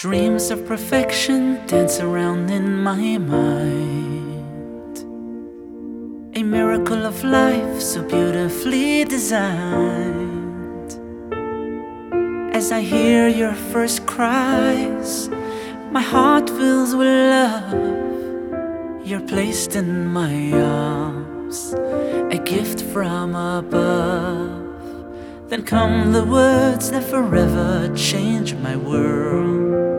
Dreams of perfection dance around in my mind. A miracle of life so beautifully designed. As I hear your first cries, my heart fills with love. You're placed in my arms, a gift from above. Then come the words that forever change my world.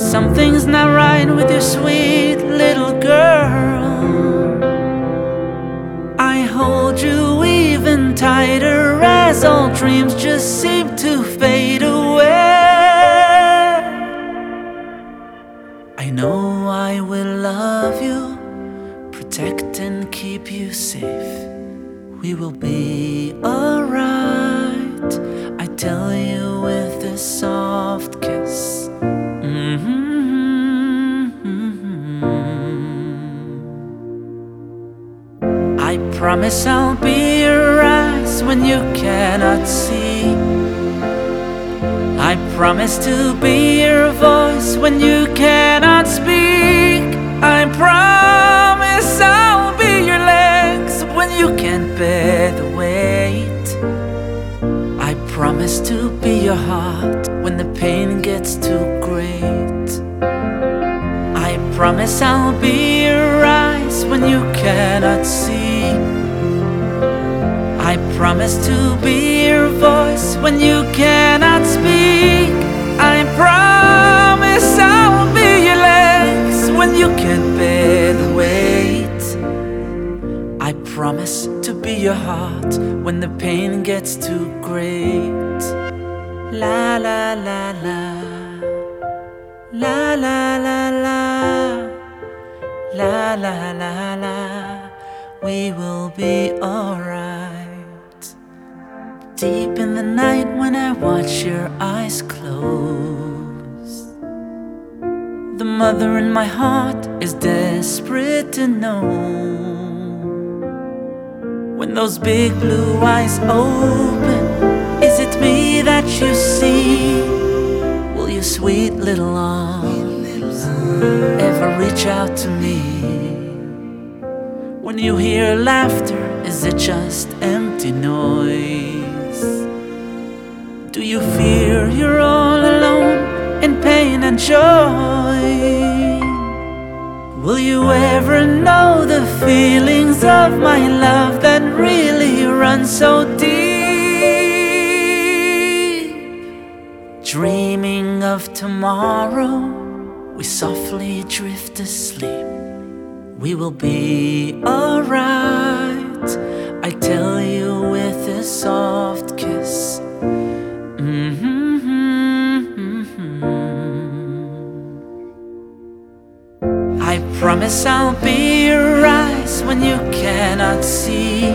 Something's not right with your sweet little girl. I hold you even tighter as all dreams just seem to fade away. I know I will love you, protect and keep you safe. We will be alright. Promise I'll be your eyes when you cannot see. I promise to be your voice when you cannot speak. I promise I'll be your legs when you can't bear the weight. I promise to be your heart when the pain gets too great. I promise I'll be your eyes when you cannot see. I promise to be your voice when you cannot speak. I promise I'll be your legs when you can't bear the weight. I promise to be your heart when the pain gets too great. La la la la. La la la la. La la la la. We will be alright. Deep in the night when I watch your eyes close. The mother in my heart is desperate to know. When those big blue eyes open, is it me that you see? Will your sweet little arms ever reach out to me? When you hear laughter, is it just empty noise? Joy? Will you ever know the feelings of my love that really run so deep? Dreaming of tomorrow, we softly drift asleep. We will be alright. I tell you with a I'll be your eyes when you cannot see.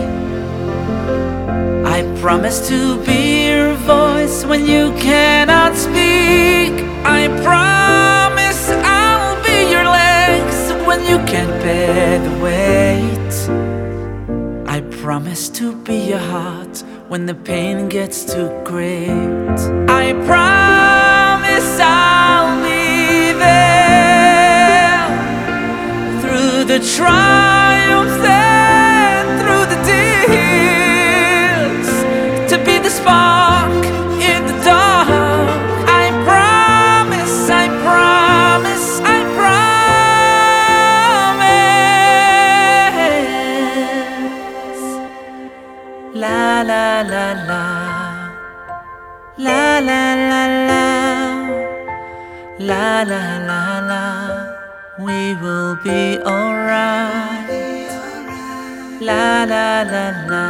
I promise to be your voice when you cannot speak. I promise I'll be your legs when you can't bear the weight. I promise to be your heart when the pain gets too great. I promise the triumphs and through the tears to be the spark in the dark. I promise, I promise, I promise. La la la la. La la la la. La la la la. We will be alright. La la la la.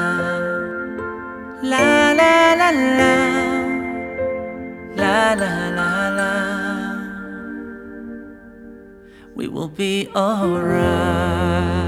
La la la la. La la la la. We will be alright.